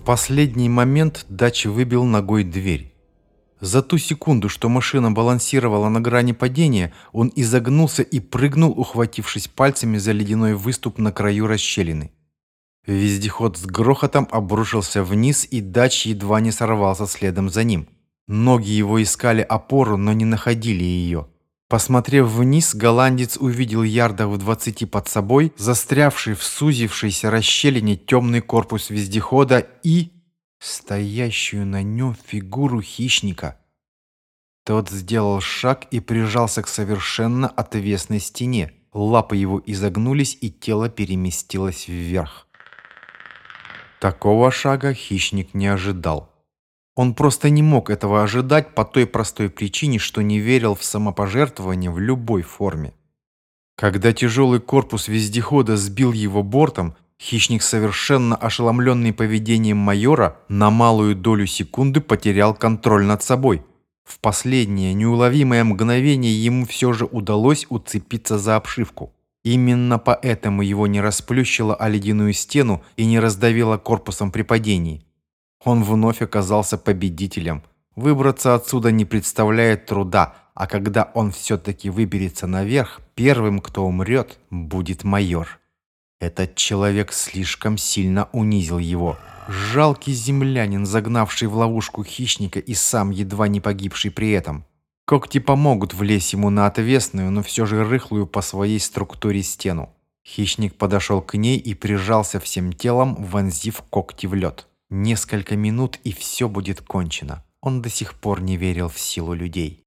В последний момент Дач выбил ногой дверь. За ту секунду, что машина балансировала на грани падения, он изогнулся и прыгнул, ухватившись пальцами за ледяной выступ на краю расщелины. Вездеход с грохотом обрушился вниз, и Дач едва не сорвался следом за ним. Ноги его искали опору, но не находили ее. Посмотрев вниз, голландец увидел ярдах в двадцати под собой, застрявший в сузившейся расщелине темный корпус вездехода и стоящую на нем фигуру хищника. Тот сделал шаг и прижался к совершенно отвесной стене. Лапы его изогнулись, и тело переместилось вверх. Такого шага хищник не ожидал. Он просто не мог этого ожидать по той простой причине, что не верил в самопожертвование в любой форме. Когда тяжелый корпус вездехода сбил его бортом, хищник, совершенно ошеломленный поведением майора, на малую долю секунды потерял контроль над собой. В последнее неуловимое мгновение ему все же удалось уцепиться за обшивку. Именно поэтому его не расплющило о ледяную стену и не раздавило корпусом при падении. Он вновь оказался победителем. Выбраться отсюда не представляет труда, а когда он все-таки выберется наверх, первым, кто умрет, будет майор. Этот человек слишком сильно унизил его. Жалкий землянин, загнавший в ловушку хищника и сам едва не погибший при этом. Когти помогут влезть ему на отвесную, но все же рыхлую по своей структуре стену. Хищник подошел к ней и прижался всем телом, вонзив когти в лед. Несколько минут, и все будет кончено. Он до сих пор не верил в силу людей.